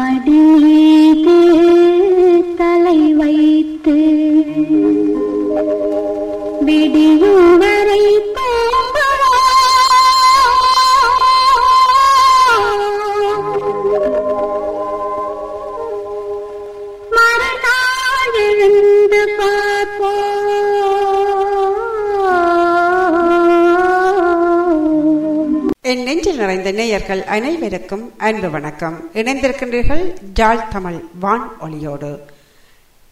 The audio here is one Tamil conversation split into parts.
மடிமீது தலை வைத்து விடியும் நேயர்கள் அனைவருக்கும் அன்பு வணக்கம். இணைந்திருக்கின்றீர்கள் ஜாழ் தமிழ் வான் ஒளியோடு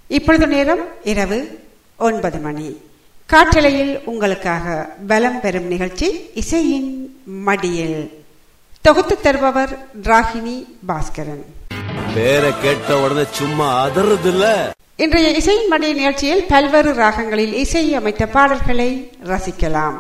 இப்பொழுது நேரம் இரவு ஒன்பது மணி. காற்றலையில் உங்களுக்காக பலம் பெறும் நிகழ்ச்சி இசையின் மடியில். தொகுத்து தருபவர் ராகினி பாஸ்கரன். பேரை கேட்ட உடனே சும்மா அதறது இல்ல இன்றைய இசையின் மடிய நிகழ்ச்சியில் பல்வேறு ராகங்களில் இசை அமைத்த பாடல்களை ரசிக்கலாம்.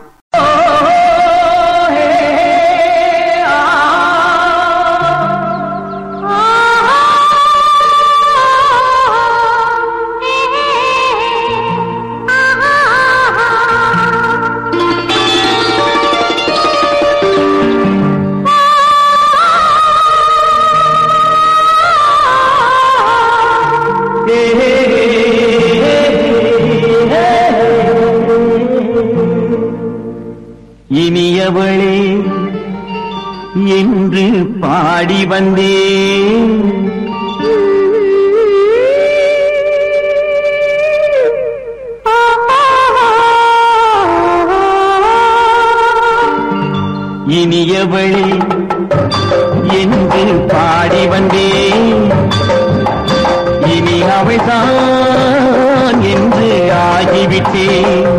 இனியவளே என்று பாடி வந்தேன் இனியவளே என்று பாடி வந்தேன் இனி அவைதான் என்று ஆகிவிட்டேன்.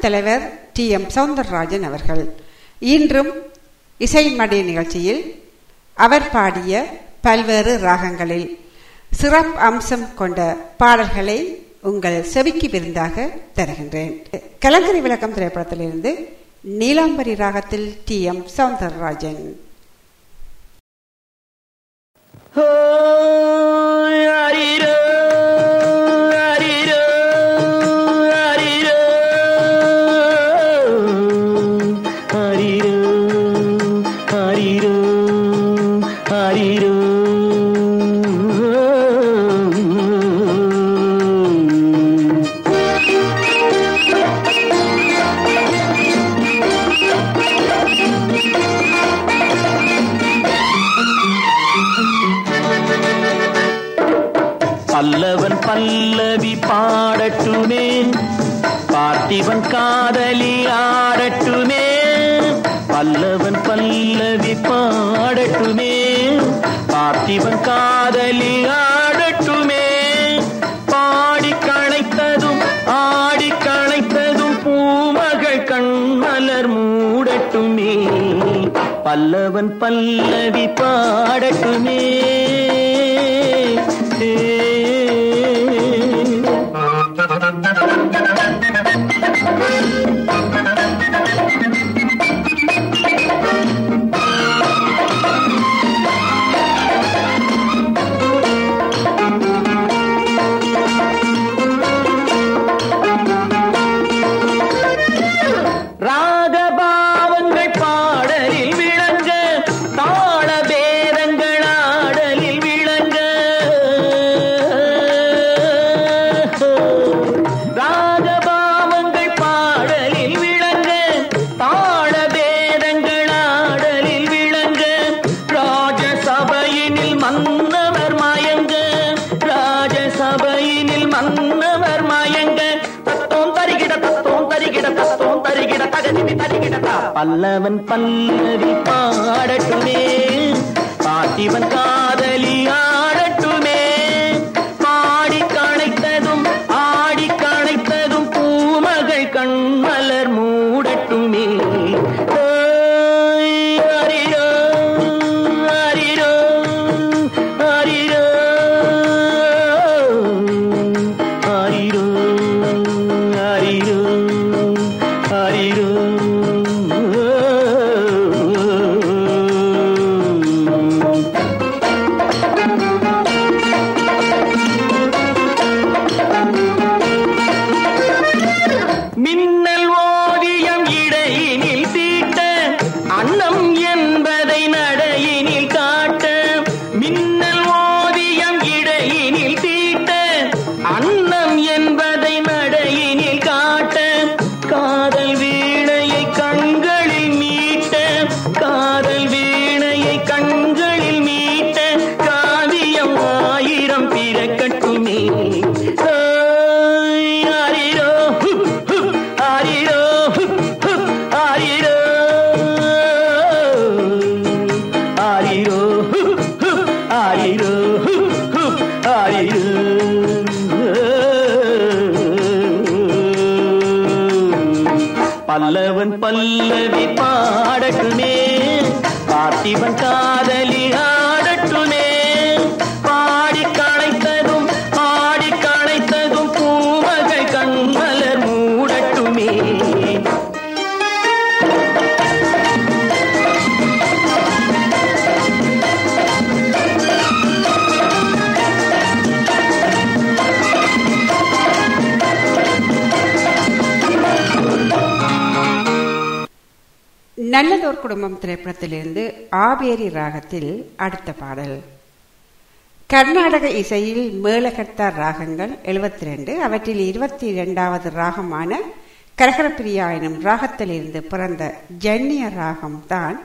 தலைவர் டி. எம். சவுந்தரராஜன் அவர்கள். இன்றும் இசைமடை நிகழ்ச்சியில் அவர் பாடிய பல்வேறு ராகங்களில் சிறப்பு அம்சம் கொண்ட பாடல்களை உங்கள் செவிக்கு விருந்தாக தருகின்றேன். கலங்கரி விளக்கம் திரைப்படத்திலிருந்து நீலாம்பரி ராகத்தில் டி. எம். சவுந்தரராஜன். ஹோ காதலி ஆடட்டுமே பல்லவன் பல்லவி பாடட்டுமே. பார்த்திவன் காதலி ஆடட்டுமே பாடி களைத்ததும் ஆடி களைத்ததும் பூமகள் கண்மலர் மூடட்டுமே. பல்லவன் பல்ல பல்லவன் பல்லவி பாடட்டுமே. பாட்டிவன் காத பல்லவி பாடட்டுமே. பார்த்திபன் குடும்பம் திரைப்படத்திலிருந்து ஆவேரி ராகத்தில் அடுத்த பாடல். கர்நாடக இசையில் மேலகர்த்தார் ராகங்கள் 72 அவற்றில் இருபத்தி இரண்டாவது ராகமான கரகரப்பிரியா எனும் ராகத்திலிருந்து பிறந்த ஜன்னிய ராகம் தான்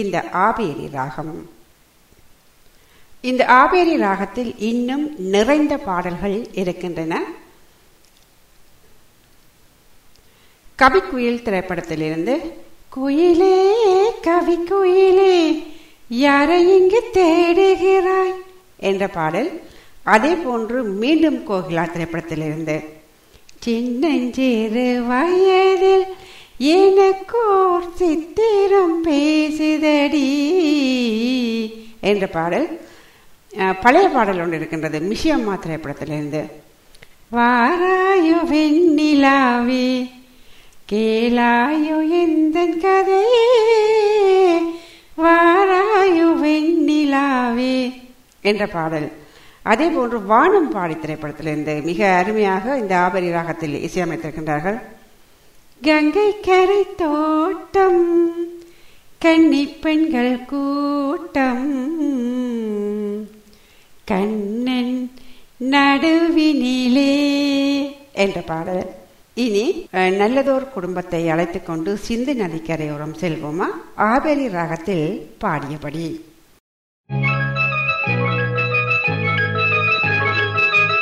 இந்த ஆபேரி ராகம். இந்த ஆபேரி ராகத்தில் இன்னும் நிறைந்த பாடல்கள் இருக்கின்றன. கவிக்குயில் திரைப்படத்திலிருந்து குயிலே கவி குயிலே யாரை இங்கு தேடுகிறாய்? என்ற பாடல் அதே போன்று மீண்டும் கோகிலா திரைப்படத்திலிருந்து. சின்னஞ்சிறு வயதில் எனக்கோர் சித்திரம் பேசுதடி என்ற பாடல் பழைய பாடல் ஒன்று இருக்கின்றது மிஷியம்மா திரைப்படத்திலிருந்து. வாராயு வெண்ணிலாவே கேளாயோ எந்த கதையே? வாராயோ வெண்ணிலாவே என்ற பாடல். அதே போன்று வானம் பாடி திரைப்படத்திலிருந்து மிக அருமையாக இந்த ஆபரி ராகத்தில் இசையமைத்திருக்கின்றார்கள். கங்கை கரை தோட்டம் கன்னி பெண்கள் கூட்டம் கண்ணன் நடுவினிலே என்ற பாடல். இனி நல்லதோர் குடும்பத்தை அழைத்துக் கொண்டு சிந்து நதிக்கரையோரம் செல்வோமா? ஆபேரி ராகத்தில் பாடியபடி.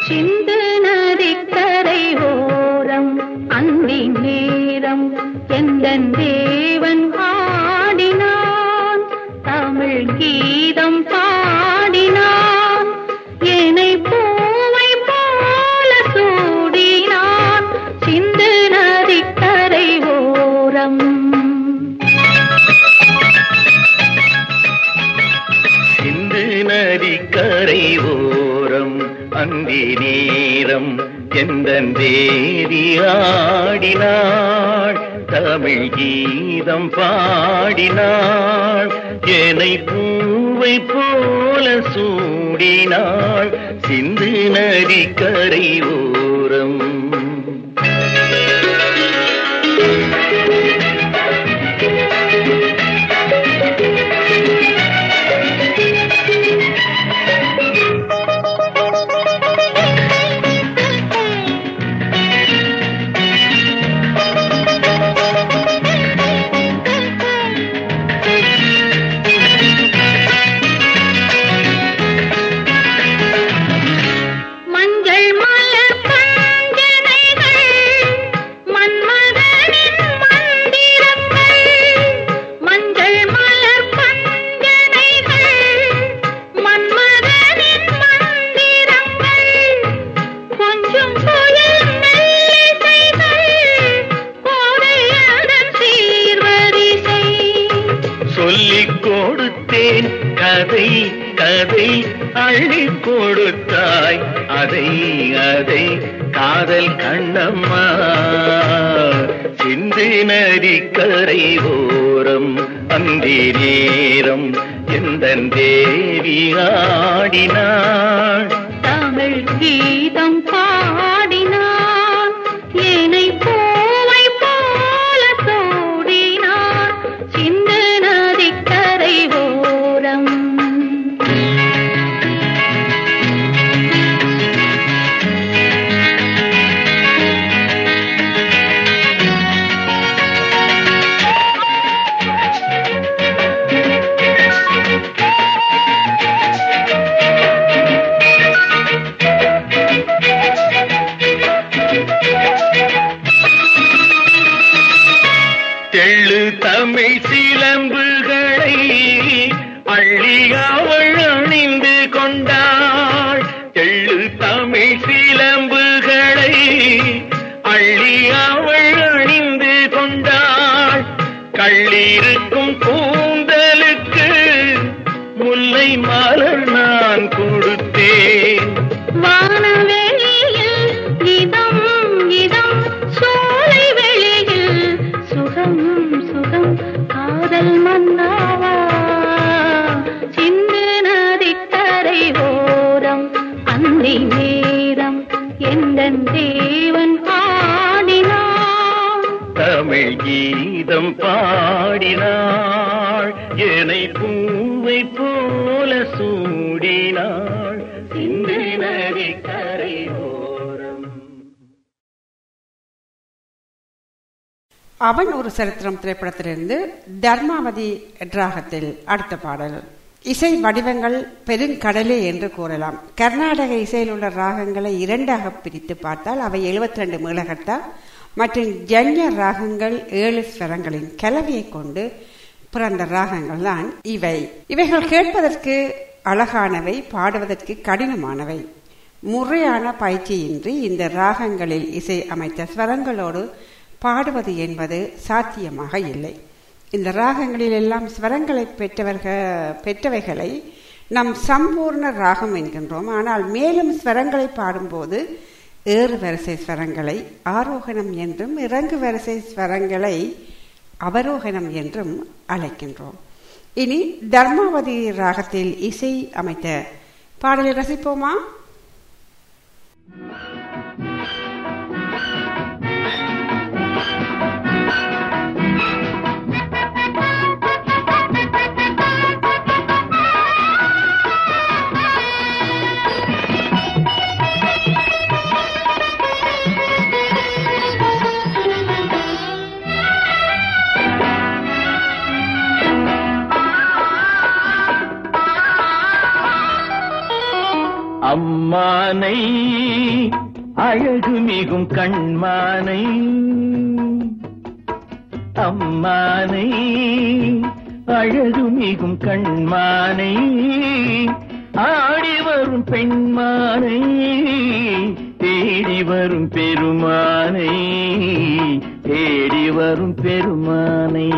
சிந்து நதிக்கரை ஓரம் அந்தி நேரம் எந்தன் தேவன் பாடினான்? தமிழ் கீதம் பா கரை ஓரம் அந்தி நேரம் எந்த தேதி ஆடினாள்? தமிழ் கீதம் பாடினாள் என்னை பூவை போல சூடினாள் சிந்து நதி கரை ஓரம். ஒரு சரித்திரம் திரைப்படத்திலிருந்து தர்மாவதி ராகத்தில் அடுத்த பாடல். இசை வடிவங்கள் பெருங்கடலே என்று கூறலாம். கர்நாடக இசையில் உள்ள ராகங்களை இரண்டாக பிரித்து பார்த்தால் அவை 72 ரெண்டு மேலகர்த்தா மற்றும் ஜன்ய ராகங்கள் ஏழு ஸ்வரங்களின் கலவையை கொண்டு பிறந்த ராகங்கள் தான் இவை. இவைகள் கேட்பதற்கு அழகானவை பாடுவதற்கு கடினமானவை. முறையான பயிற்சியின்றி இந்த ராகங்களில் இசை அமைத்த ஸ்வரங்களோடு பாடுவது என்பது சாத்தியமாக இல்லை. இந்த ராகங்களில் எல்லாம் ஸ்வரங்களை பெற்றவர்கள் பெற்றவைகளை நம் சம்பூர்ண ராகம் என்கின்றோம். ஆனால் மேலும் ஸ்வரங்களை பாடும்போது ஏறு வரிசை ஸ்வரங்களை ஆரோகணம் என்றும் இறங்கு வரிசை ஸ்வரங்களை அவரோகணம் என்றும் அழைக்கின்றோம். இனி தர்மாவதி ராகத்தில் இசை அமைத்த பாடலை ரசிப்போமா? அம்மானை அழகு மிகும் கண்மானை. அம்மானை அழகு மிகும் கண்மானை. ஆடி வரும் பெண்மானை தேடி வரும் பெருமானை தேடி வரும் பெருமானை.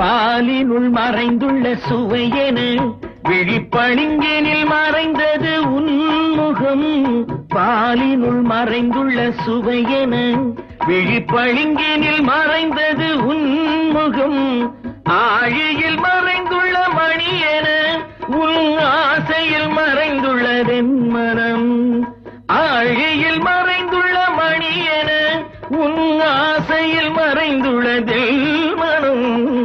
பாலினுள் மறைந்துள்ள சுவையென விழிப்பளிங்கினில் மறைந்தது உன்முகம் பாலினுள் மறைந்துள்ள சுவையென விழிப்பளிங்கினில் மறைந்தது உன்முகம் ஆழியில் மறைந்துள்ள மணியென உன் ஆசையில் மறைந்துள்ளதென் மனம். ஆழியில் மறைந்துள்ள மணியென உன் ஆசையில் மறைந்துள்ளதில் மனம்.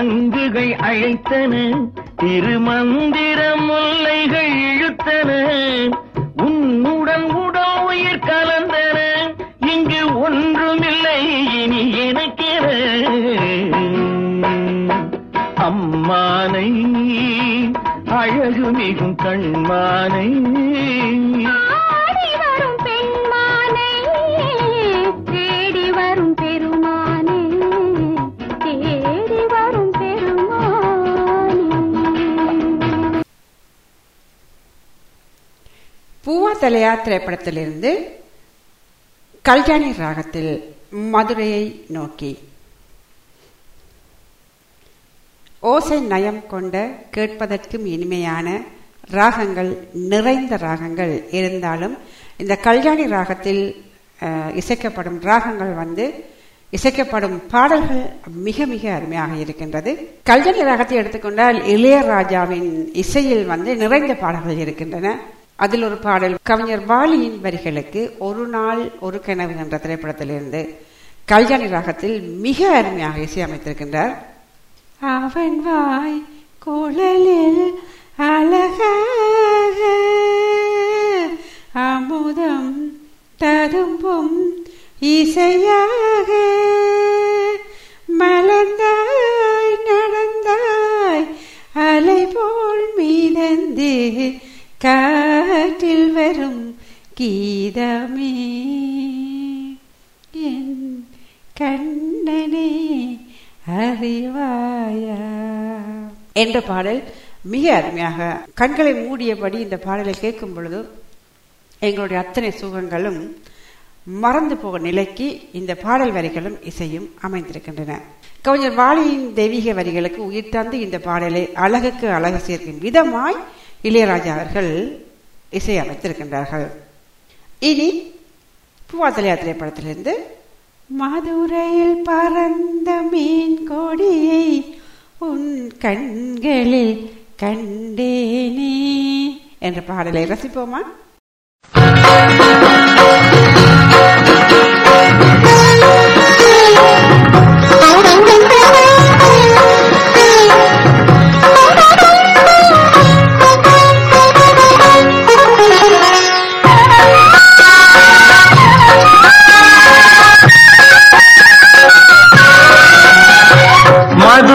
மங்கள அழைத்தன திருமந்திர முல்லைகள் இழுத்தன. தலையா திரைப்படத்திலிருந்து கல்யாணி ராகத்தில் மதுரையை நோக்கி. ஓசை நயம் கொண்ட கேட்பதற்கும் இனிமையான ராகங்கள் நிறைந்த ராகங்கள் இருந்தாலும் இந்த கல்யாணி ராகத்தில் இசைக்கப்படும் ராகங்கள் வந்து இசைக்கப்படும் பாடல்கள் மிக மிக அருமையாக இருக்கின்றது. கல்யாணி ராகத்தை எடுத்துக்கொண்டால் இளையராஜாவின் இசையில் வந்து நிறைந்த பாடல்கள் இருக்கின்றன. அதில் ஒரு பாடல் கவிஞர் வாலியின் வரிகளுக்கு ஒரு நாள் ஒரு கனவு என்ற திரைப்படத்திலிருந்து கல்யாணி ராகத்தில் மிக அருமையாக இசையமைத்திருக்கின்றார். அவன் வாய் குழலில் அழகாக அமுதம் ததும்பும் இசையாக மலர்ந்தாய் நடந்தாய் அலை போல் மீதந்தே காற்றில் வரும் கீதமே. என் கண்ணனே அறிவாயா? என்ற பாடல் மிக அருமையாக கண்களை மூடியபடி இந்த பாடலை கேட்கும் பொழுது எங்களுடைய அத்தனை சுகங்களும் மறந்து போக நிலைக்கு இந்த பாடல் வரிகளும் இசையும் அமைந்திருக்கின்றன. கவிஞர் வாலியின் தெய்வீக வரிகளுக்கு உயிர் தந்து இந்த பாடலை அழகுக்கு அழகு சேர்க்கும் விதமாய் இளையராஜா அவர்கள் இசையமைத்திருக்கின்றார்கள் இனி பூவாத்தலையா திரைப்படத்திலிருந்து மதுரையில் பறந்த மீன் கொடியை உன் கண்களில் கண்டேனே. என்ற பாடலை ரசிப்போமா?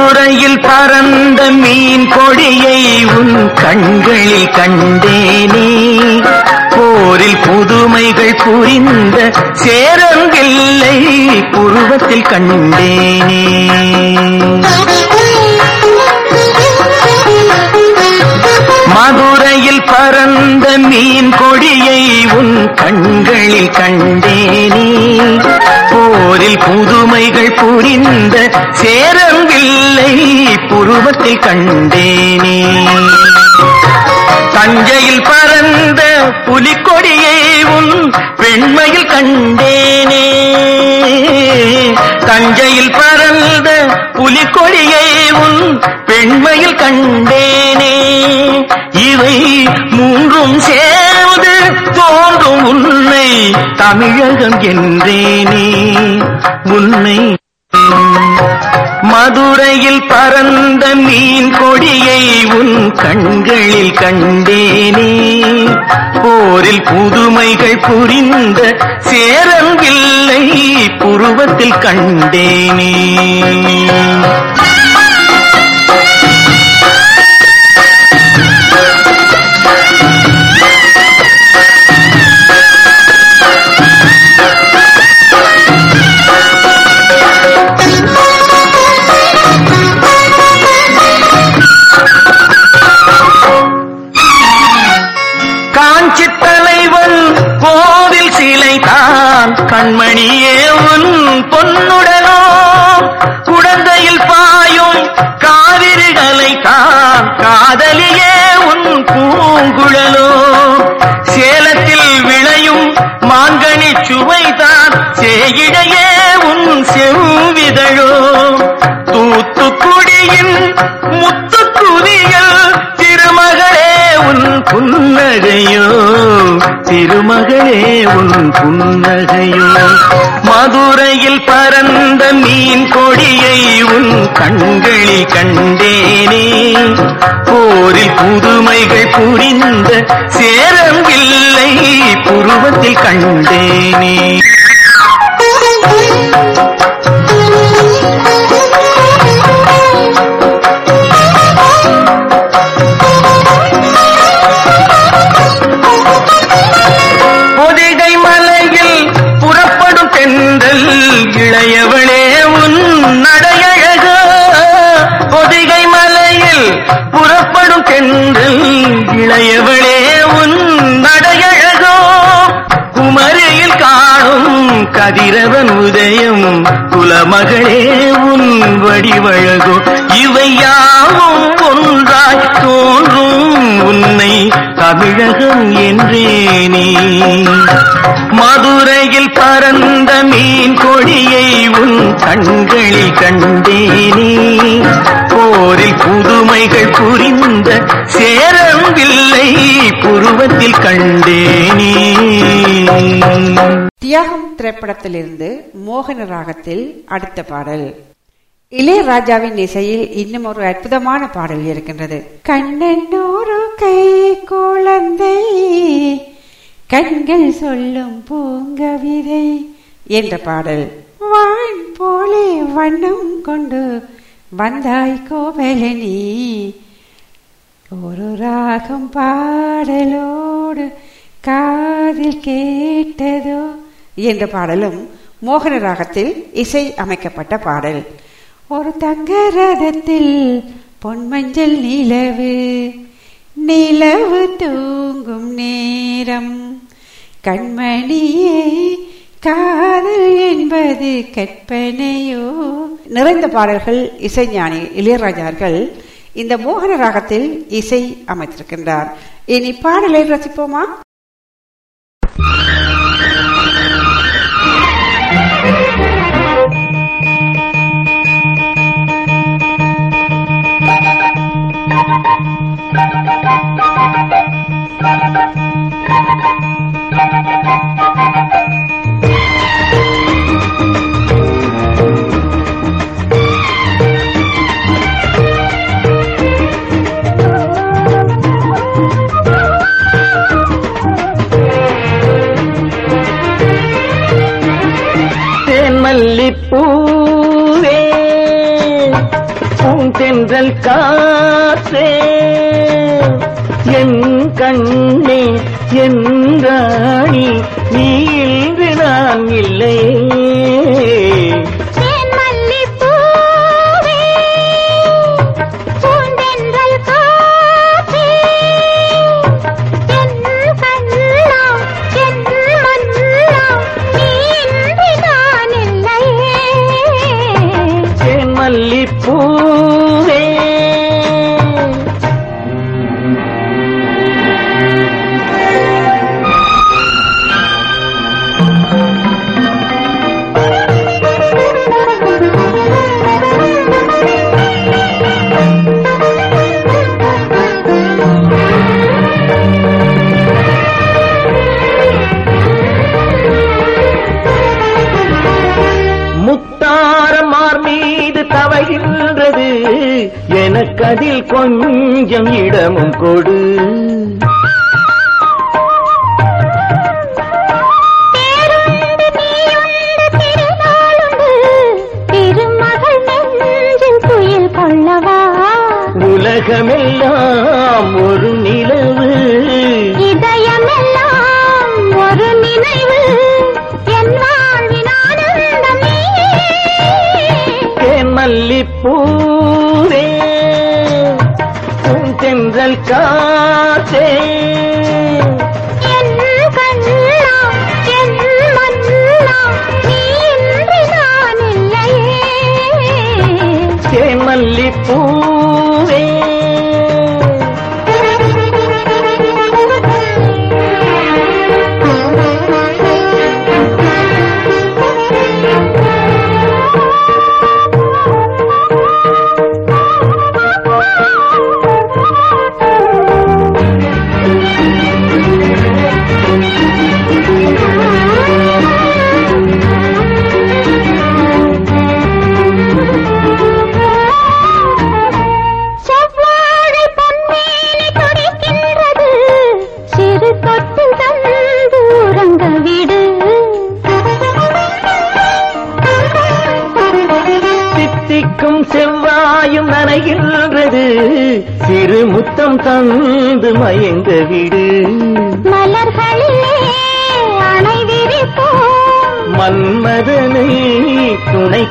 மதுரையில் பறந்த மீன் கொடியை உன் கண்களில் கண்டேனே. போரில் புதுமைகள் புரிந்த சேரங்கில்லை புருவத்தில் கண்டேனே. மதுரை பறந்த மீன் கொடியை உன் கண்களில் கண்டேனே. போரில் புதுமைகள் புரிந்த சேரவில்லை புருவத்தில் கண்டேனே. தஞ்சையில் பறந்த புலிக்கொடியை உன் பெண்மையில் கண்டேனே. தஞ்சையில் பறந்த புலிக்கொடியை உன் பெண்மையில் கண்டேனே. இவை மூன்றும் சேர்வது தோன்றும் உன்னை தமிழகம் என்றேனே. உன்னை மதுரையில் பறந்த மீன் கொடியை உன் கண்களில் கண்டேனே. போரில் புதுமைகள் புரிந்த சேரங்கில்லை புருவத்தில் கண்டேனே. கண்மணியே உன் பொன்னுடனோ குடந்தையில் பாயும் காவிரிகளை தான் காதலியே உன் பூங்குழலோ. சேலத்தில் விளையும் மாங்கனி சுவைதான் சேயிடையே உன் செவ்விதழோ. தூத்துக்குடியின் திருமகளே உன் புன்னகையோ மதுரையில் பறந்த மீன் கொடியை உன் கண்களில் கண்டேனே. போரில் புதுமைகள் புரிந்த சேரங்கில்லை புருவத்தில் கண்டேனே. கண்களில் கண்டேனே. போரில் புதுமைகள் புரிந்த சேரம்பில்லை புருவத்தில் கண்டேனே. தியாகம் திரைப்படத்திலிருந்து மோகன ராகத்தில் அடுத்த பாடல். இளையராஜாவின் இசையில் இன்னும் ஒரு அற்புதமான பாடல் இருக்கின்றது. கண்ணனோரு கை குழந்தை கண்கள் சொல்லும் பூங்கவிதை என்ற பாடல். வான் போலே வண்ணம் கொண்டு வந்தாய் கோவலனி. ஒரு ராகம் பாடலோடு காதில் கேட்டதோ என்ற பாடலும் மோகன ராகத்தில் இசை அமைக்கப்பட்ட பாடல். ஒரு தங்க ரதத்தில் பொன்மஞ்சள் நிலவு நிலவு தூங்கும் நேரம். கண்மணியே காதல் என்பது கற்பனையோ? நிறைந்த பாடல்கள் இசைஞானி இளையராஜார்கள் இந்த மோகன ராகத்தில் இசை அமைத்திருக்கின்றார். இனி பாடலை ரசிப்போமா? பூவே பூந்தென்றல் காற்றே என் கண்ணே என் ராணி நீ இன்று நான் இல்லையே. கதில் கொஞ்சம் இடமும் கொடு.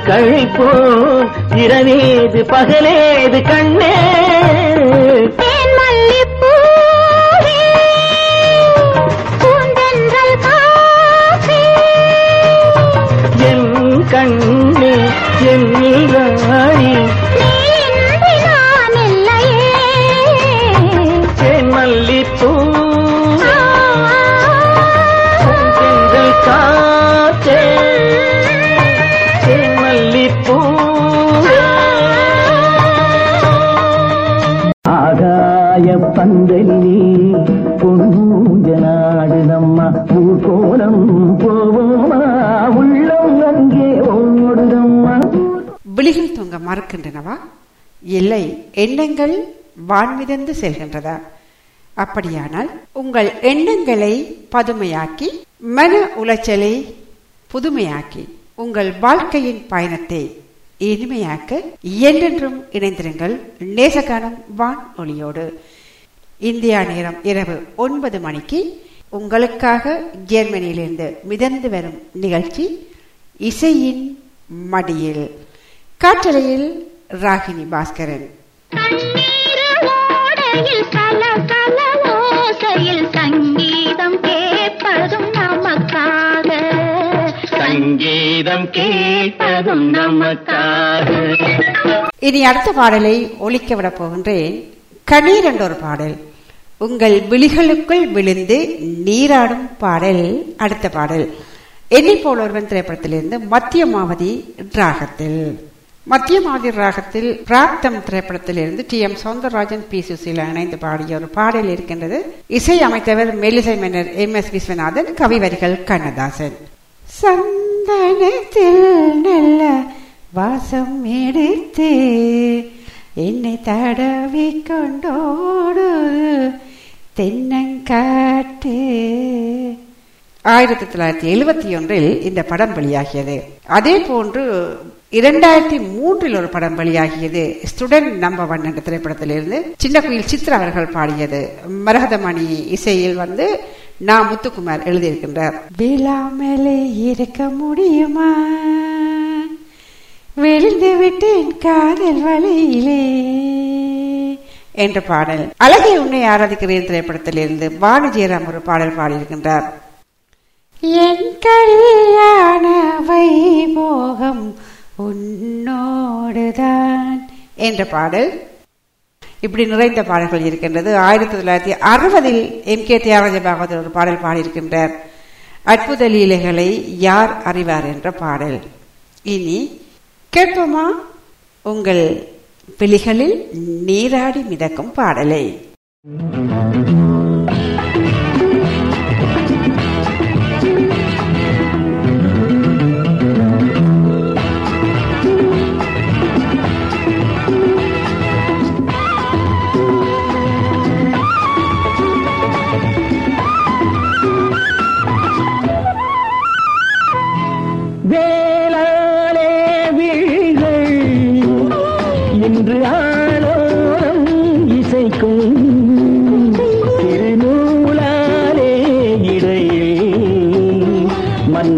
கழிப்போம். இரவேது பகலேது கண்ணே. தூங்க இல்லை எண்ணங்கள் வான்மிதந்து செல்கின்றதா? அப்படியானால் உங்கள் எண்ணங்களை பதுமையாக்கி மன உளைச்சலை புதுமையாக்கி உங்கள் வாழ்க்கையின் பயணத்தை இனிமையாக்க என்றென்றும் இணைந்திருங்கள். நேசகானம் வான் ஒளியோடு இந்தியா நேரம் இரவு ஒன்பது மணிக்கு உங்களுக்காக ஜெர்மனியிலிருந்து மிதந்து வரும் நிகழ்ச்சி இசையின் மடியில். காற்றலையில் ராகினி பாஸ்கரன். கண்ணீரோடையில் கல கல ஓசையில் சங்கீதம் கேட்பதும் நமக்காக. சங்கீதம் கேட்பதும் நமக்காக. இனி அடுத்த பாடலை ஒலிக்க விடப் போகின்றேன். கண்ணீர் என்ற ஒரு பாடல். உங்கள் விழிகளுக்குள் விழுந்து நீராடும் பாடல். அடுத்த பாடல். என்னை போல் ஒருவன் திரைப்படத்திலிருந்து மத்தியமாவதி ராகத்தில். மத்திய மாதிரி ராகத்தில் பிராப்தம் திரைப்படத்திலிருந்து T M Soundararajan P Susheela இணைந்து பாடிய ஒரு பாடல் இருக்கின்றது. இசை அமைத்தவர் மெல்லிசை மன்னர் எம் எஸ் விஸ்வநாதன் கவிவரிகள் கண்ணதாசன். சந்தனத்தில் நல்ல வாசம் எடுத்து என்னை தடவி கொண்டோடு தென்னங்காட்டு. ஆயிரத்தி தொள்ளாயிரத்தி எழுபத்தி ஒன்றில் இந்த படம் வெளியாகியது. அதே போன்று இரண்டாயிரத்தி மூன்றில் ஒரு படம் வெளியாகியது ஸ்டூடெண்ட் நம்பர் ஒன் என்ற திரைப்படத்திலிருந்து சின்ன குயில் சித்ரா அவர்கள் பாடியது. மரகதமணி இசையில் வந்து நா முத்துக்குமார் எழுதியிருக்கின்றார். விழாமலே இருக்க முடியுமா? விழுந்து விட்டேன் காதல் வழியிலே. என்ற பாடல். அழகை உன்னை ஆராதிக்கிறேன் திரைப்படத்திலிருந்து வாணி ஜெயராம் ஒரு பாடல் பாடியிருக்கின்றார். என் கல்யாண வைபோகம் உன்னோடுதான். என்ற பாடல். இப்படி நிறைந்த பாடல்கள் இருக்கின்றது. ஆயிரத்தி தொள்ளாயிரத்தி அறுபதில் எம். கே. தியாகராஜ பாகவதர் ஒரு பாடல் பாடியிருக்கின்றார். அற்புத லீலைகளை யார் அறிவார் என்ற பாடல். இனி கேட்போமா? உங்கள் பிளிகளில் நீராடி மிதக்கும் பாடலை. வேளாலே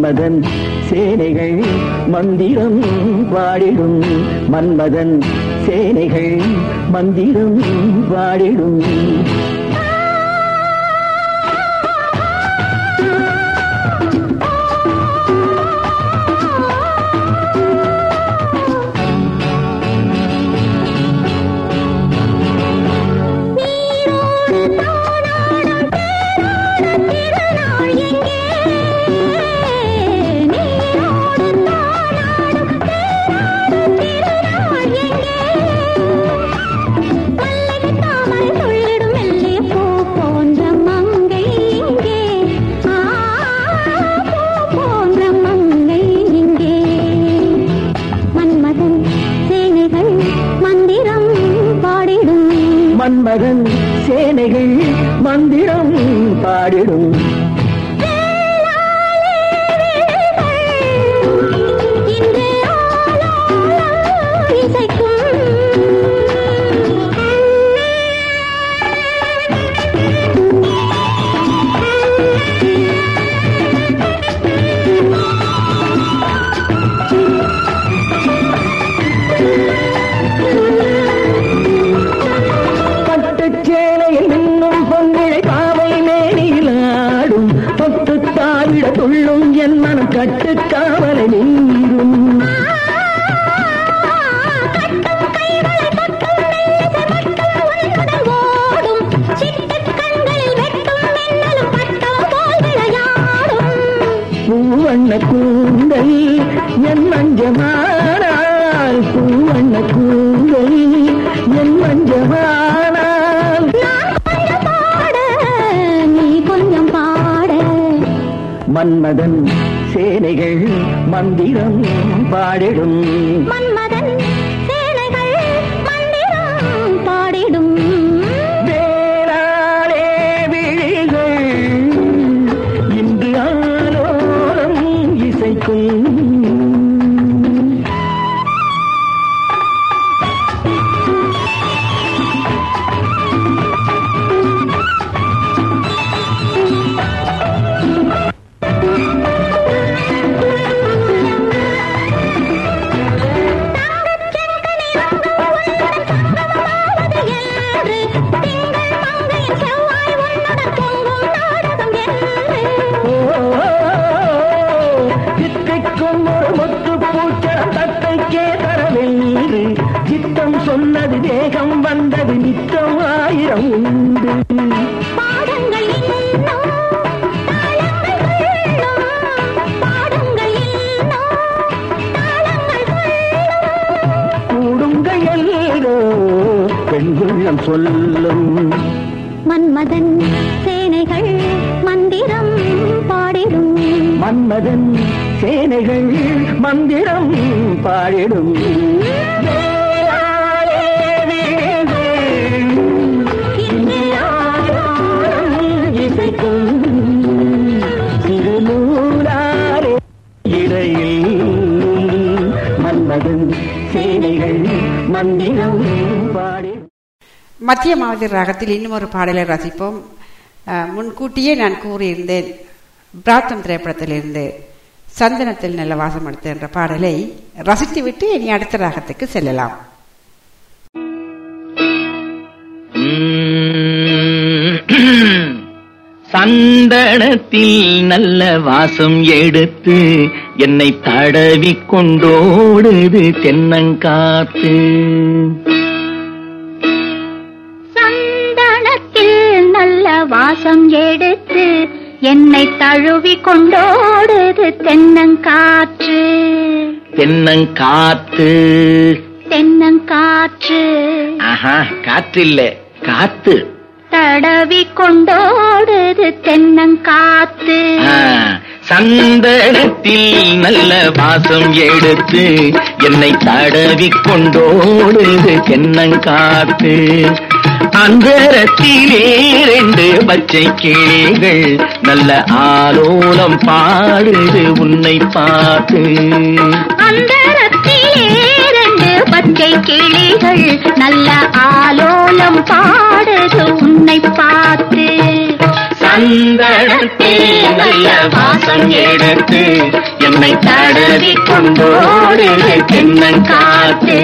மன்மதன் சேனைகள் மந்திரம் பாடிடும். மன்மதன் சேனைகள் மந்திரம் பாடிடும். மகன் சேனைகள் மந்திரம் பாடிடும். கூந்தல் என் மஞ்சமானால் பூவண்ண கூந்தல் என் மஞ்சமானால் பாட நீ கொஞ்சம் பாட மன்மதன் சேனைகள் மந்திரம் பாடிடும். பாடிடும். இடையில் மன்மதன் சேனைகள் மந்திரம் பாடிடும். மத்திய மாவட்ட ராகத்தில் இன்னும் ஒரு பாடலை ரசிப்போம். முன்கூட்டியே நான் கூறியிருந்தேன். பிராத்தம் திரைப்படத்திலிருந்து. சந்தனத்தில் நல்ல வாசம் எடுத்து என்ற பாடலை ரசித்துவிட்டு இனி அடுத்த ராகத்துக்கு செல்லலாம். சந்தனத்தில் நல்ல வாசம் எடுத்து என்னை தடவி கொண்டோடுது தென்னங்காத்து. சந்தனத்தில் நல்ல வாசம் எடுத்து என்னை தழுவி கொண்டோடுது தென்னங்காற்று. தென்னங்காத்து தென்னங்காற்று. ஆஹா காற்று இல்ல காத்து. தடவி கொண்டோடுது தென்னங்காத்து சந்தனத்தில் நல்ல வாசம் எடுத்து என்னை தடவி கொண்டோடுது தென்னங்காத்து அந்தரத்திலே ரெண்டு பச்சை கிளிகள் நல்ல ஆலோலம் பாடுது உன்னை பார்த்து. அந்தரத்திலே ரெண்டு பச்சை கிளிகள் நல்ல ஆலோலம் பாடுது உன்னை பார்த்து. சந்தனத்தில் நல்ல வாசம் எடுத்து என்னை தடவி கொண்டோடுது தென்னங்காத்து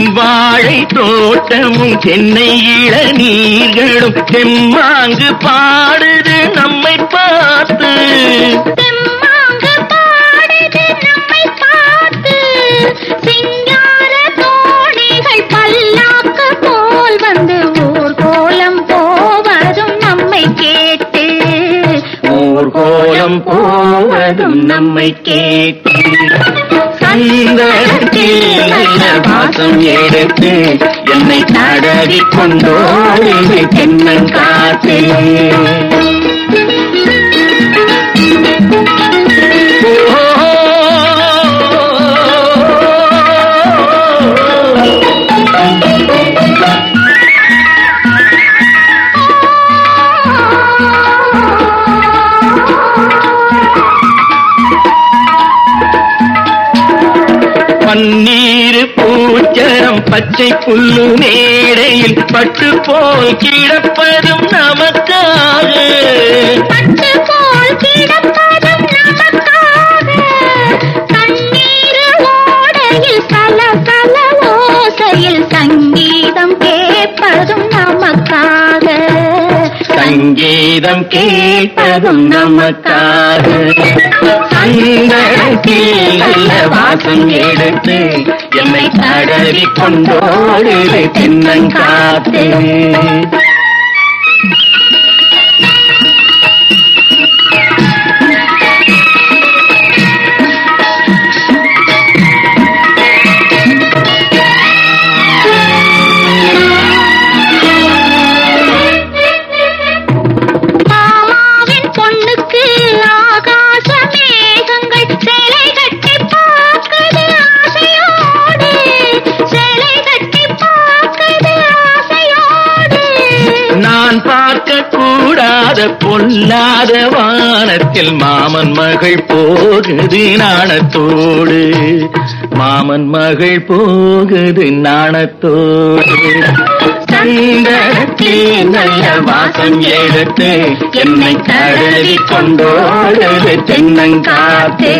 செவ்வாழை தோட்டமும் சென்னை இளநீர்களும் செம்மாங்கு பாடுது நம்மை பார்த்து. கோலம் போவதும் நம்மை கேட்டு. ஊர்கோலம் போவதும் எடுத்து என்னை தடவி கொண்டோடு தென்னன் காத்தே. பன்னீர் பூச்சரம் பச்சை புல்லு மேடையில் பட்டு போல் கிடப்பதும் நமக்காக. கல கல ஓசையில் சங்கீதம் கேட்பதும் நமக்காக. சங்கீதம் கேட்பதும் நமக்காக. நல்ல வாசம் எடுத்து என்னை தடவி கொண்டோடு தென்னங்காத்து பொல்லாத வானத்தில் மாமன் மகள் போகுது நாணத்தோடு. மாமன் மகள் போகுது நாணத்தோடு. சந்தனத்தில் நல்ல வாசம் எடுத்து என்னை தடவி கொண்டோடு தென்னங்காத்து.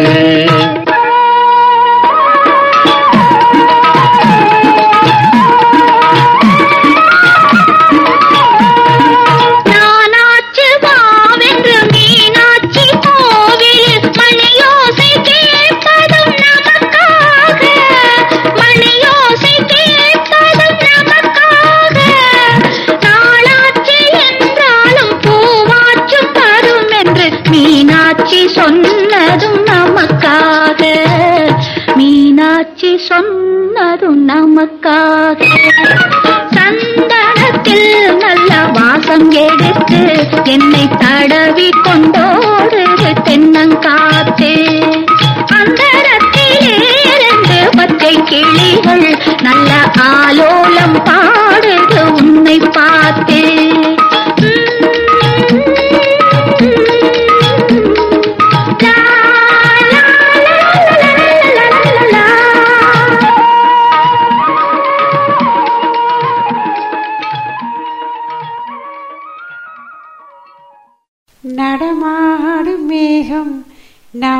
சொன்னதும் நமக்காக. சந்தனத்தில் நல்ல வாசம் எடுத்து என்னை தடவி கொண்டோடு தென்னங்காத்து அந்தரத்திலிருந்து பச்சை கிளிகள் நல்ல ஆலோலம் பாடுது உன்னை பார்த்து.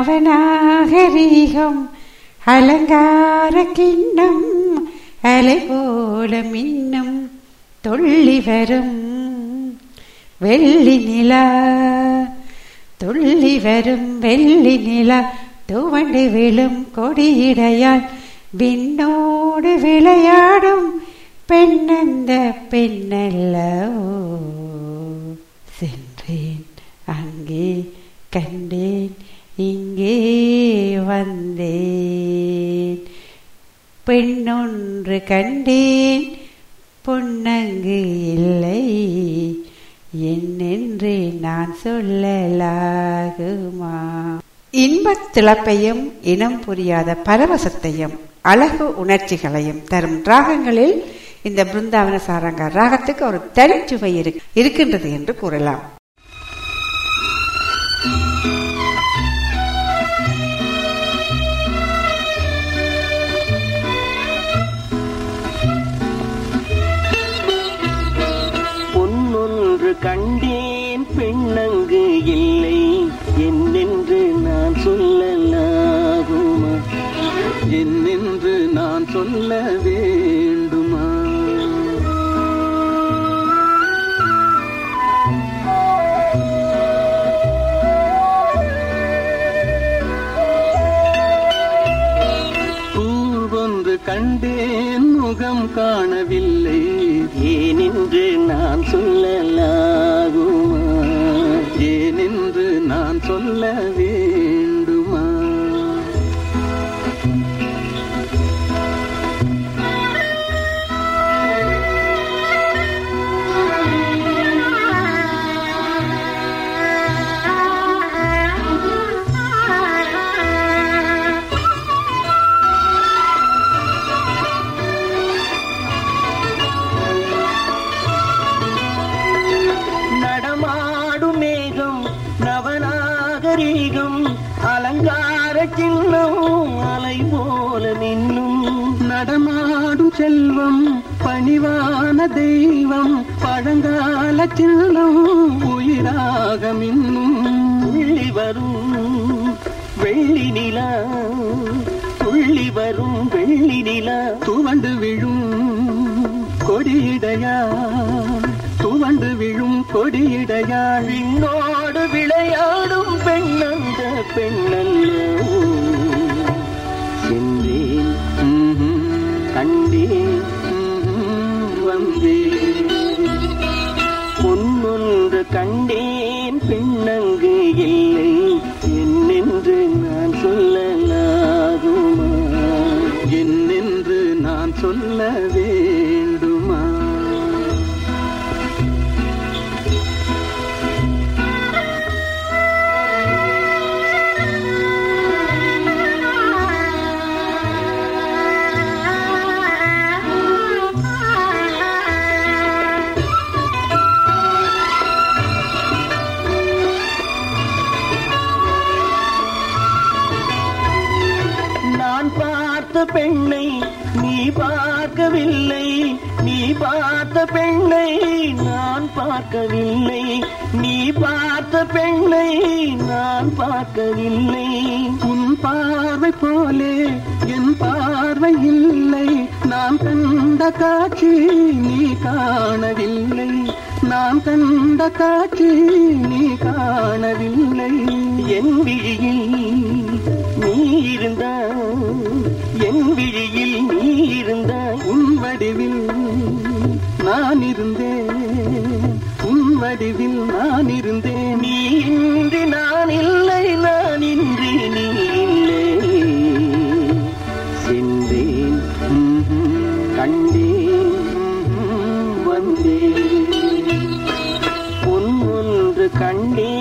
நவநாகரீகம் அலங்கார கிண்ணம் அலை போல மின்னும் துள்ளி வரும் வெள்ளி நிலா துள்ளி வரும் வெள்ளி நிலா துவண்டு விழும் கொடியிடையால் விண்ணோடு விளையாடும் பெண்ணந்த பெண்ணல்லவோ சென்றேன் அங்கே கண்டேன் இங்கே வந்தேன். பெண்ணொன்று கண்டேன் பொன்னங்கு இல்லை. என்னென்று நான் சொல்லலாகுமா? இன்பத் திளப்பையும் இனம் புரியாத பரவசத்தையும் அழகு உணர்ச்சிகளையும் தரும் ராகங்களில் இந்த பிருந்தாவன சாரங்க ராகத்துக்கு ஒரு தனிச்சுவை இருக்கின்றது என்று கூறலாம். சொல்ல வேண்டுமா? பூவொன்று கண்டேன் முகம் காணவில்லை. ஏனென்று நான் சொல்லலாகுமா? ஏனென்று நான் சொல்ல பார்த்த பெண்ணை நான் பார்க்கவில்லை. நீ பார்த்த பெண்ணை நான் பார்க்கவில்லை. உன் பார்வை போலே என் பார்வை இல்லை. நான் கண்ட காட்சி நீ காணவில்லை. நான் கண்ட காட்சி நீ காணவில்லை. என் விழியில் நீ இருந்தாய். என் விழியில் நீ இருந்தாய். உன் வடிவில் நான் இருந்தேன் உன் வடிவில் நான் இருந்தேன் நீ இன்றி நான் இல்லை நான் இன்றி நீ இல்லை. சென்றேன் கண்டேன் வந்தேன். பொன் ஒன்று கண்டேன்.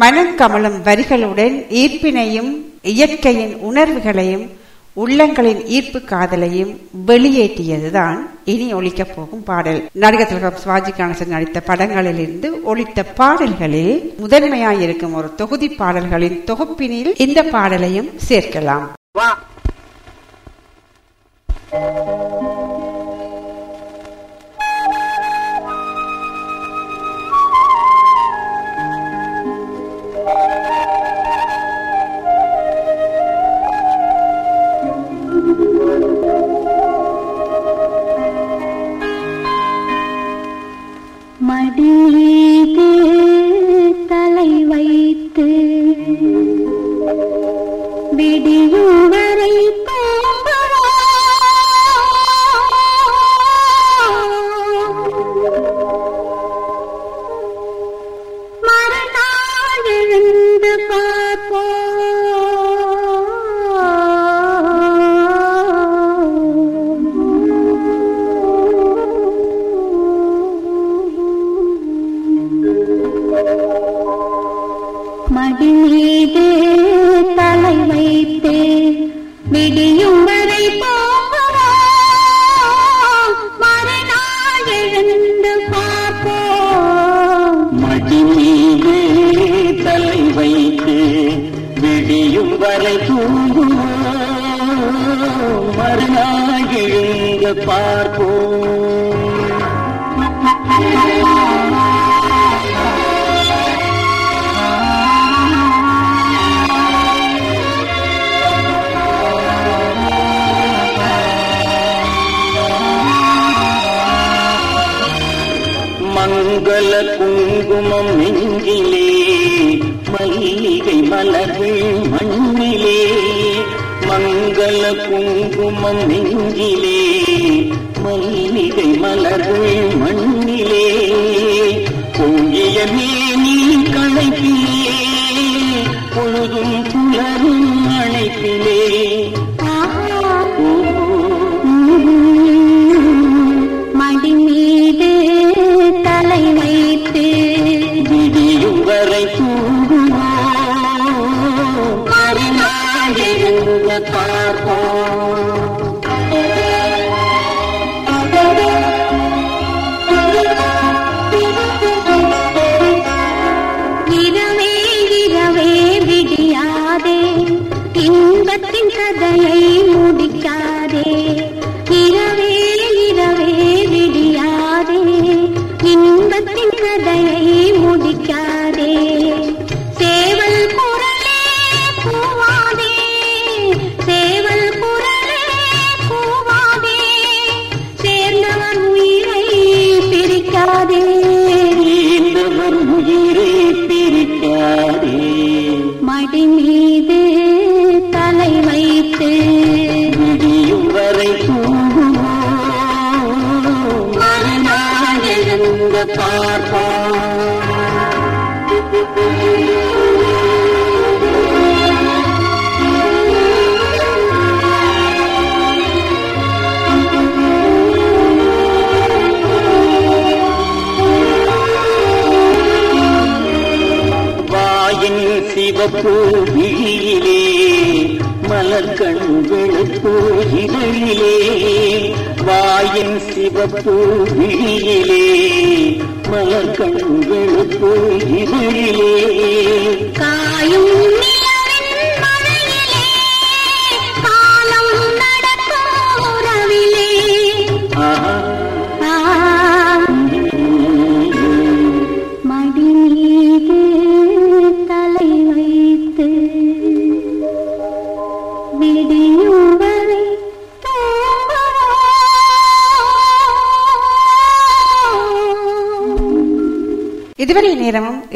மனக்கமலம் வரிகளுடன் ஈர்ப்பினையும் இயற்கையின் உணர்வுகளையும் உள்ளங்களின் ஈர்ப்பு காதலையும் வெளியேற்றியதுதான் இனி ஒழிக்கப் போகும் பாடல். நடிகர் திலகம் சிவாஜி கணேசன் நடித்த படங்களில் இருந்து ஒழித்த பாடல்களில் முதன்மையாயிருக்கும் ஒரு தொகுதி பாடல்களின் தொகுப்பினில் இந்த பாடலையும் சேர்க்கலாம். வா.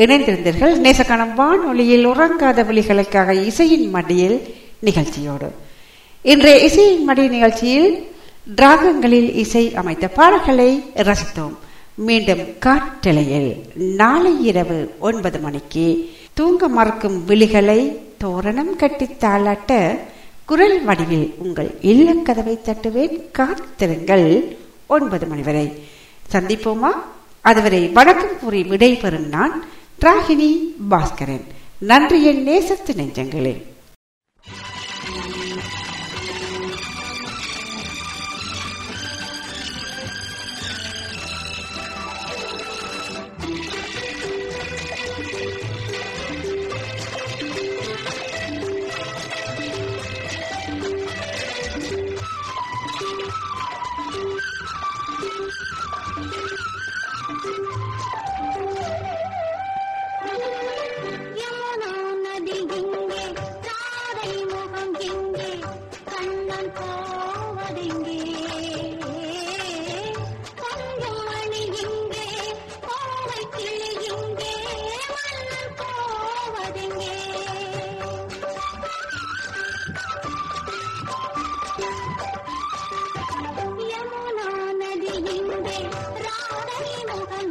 இணைந்திருந்தீர்கள். நேசக்கான வானொலியில் உறங்காத வழிகளுக்காக இசையின் மடியில் நிகழ்ச்சியோடு. இன்றைய இசையின் மடி நிகழ்ச்சியில் டிராகங்களில் இசை அமைத்த பாடல்களை ரசித்தோம். மீண்டும் காட்டலையில் நாளை இரவு ஒன்பது மணிக்கு தூங்க மறுக்கும் விழிகளை தோரணம் கட்டி தாளாட்ட குரல் வடிவில் உங்கள் இல்லக்கதவை தட்டுவேன். காத்திருங்கள் ஒன்பது மணி வரை. சந்திப்போமா? அதுவரை வணக்கம் கூறி விடைபெறும் நான் ராகினி பாஸ்கரன். நன்றியின் நேசத்து நெஞ்சங்களே. రాధని మోహన్